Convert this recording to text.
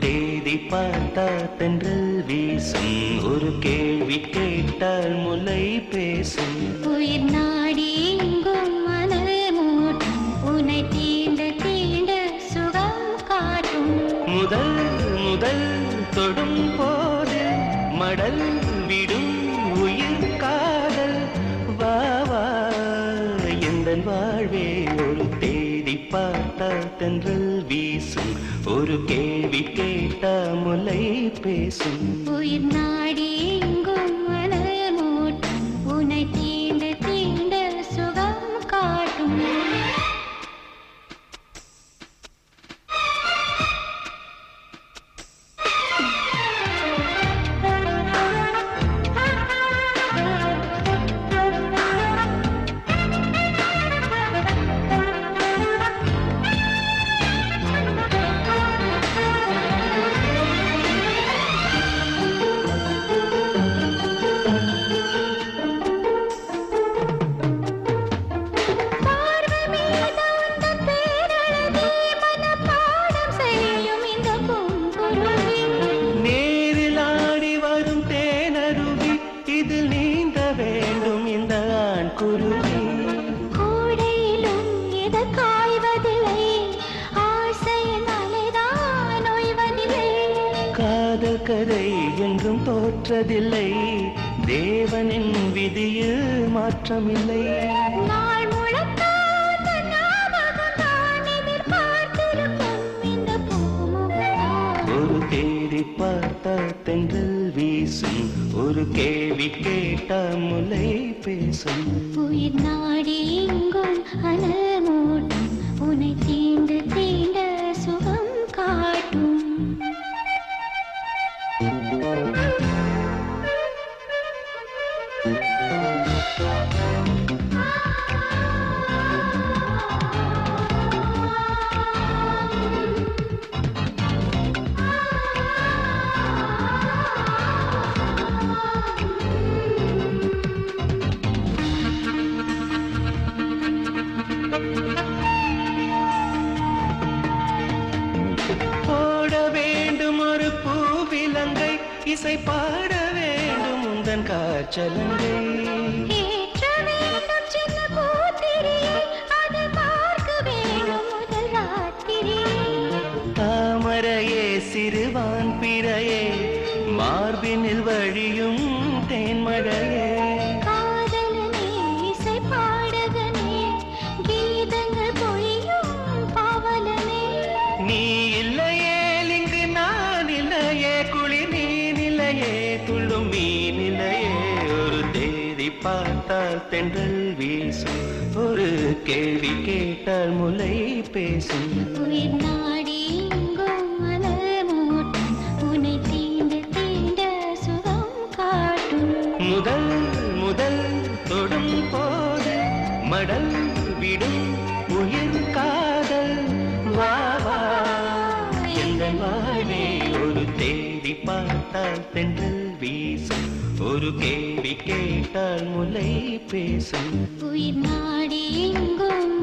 தேதி பார்த்தா தென்றல் வீசும். ஒரு கேள்வி கேட்டால் முலை பேசும். உயிர் நாடி எங்கும் மணல் மூட்டும். உனை தீண்ட தீண்ட சுகம் காட்டும். முதல் முதல் தொடும் போது மடல் விடும் உயிர் காதல். வா வா எந்த வாழ்வே ஒரு தேடி பார்த்தா தென்றல் வீசும். ஒரு கேள்வி கேட்ட முலை பேசும். உயிர் இதில் நீந்த வேண்டும் இந்த ஆண் குருவி. கோடையிலும் எது காய்வதில்லை? ஆசையின் அலைதான் ஓய்வதில்லை காதல் கதை என்றும் தோற்றதில்லை. தேவனின் விதியில் மாற்றமில்லை. நாள் பார்த்த தென்றல் வீசும். ஒரு கேள்வி கேட்ட முலை பேசும். உயிர் நாடி எங்கும் அனல் இசை பாட வேண்டும் உந்தன் ராத்திரியை தாமரையே சிறுவான் பிறையே மார்பினில் வழியும் தேன்மழையே. பார்த்தால் தென்றல் வீசும். ஒரு கேள்வி கேட்டால் முலை பேசும். உயிர் நாடி முதல் முதல் தொடும் போது மடல் விடும் உயிர் காதல். வா வா. எந்த வாழ்வே ஒரு தேடி பார்த்தால் தென்றல் ஒரு கேள்வி கேட்டால் முலை பேசும். உயிர் நாடி எங்கும்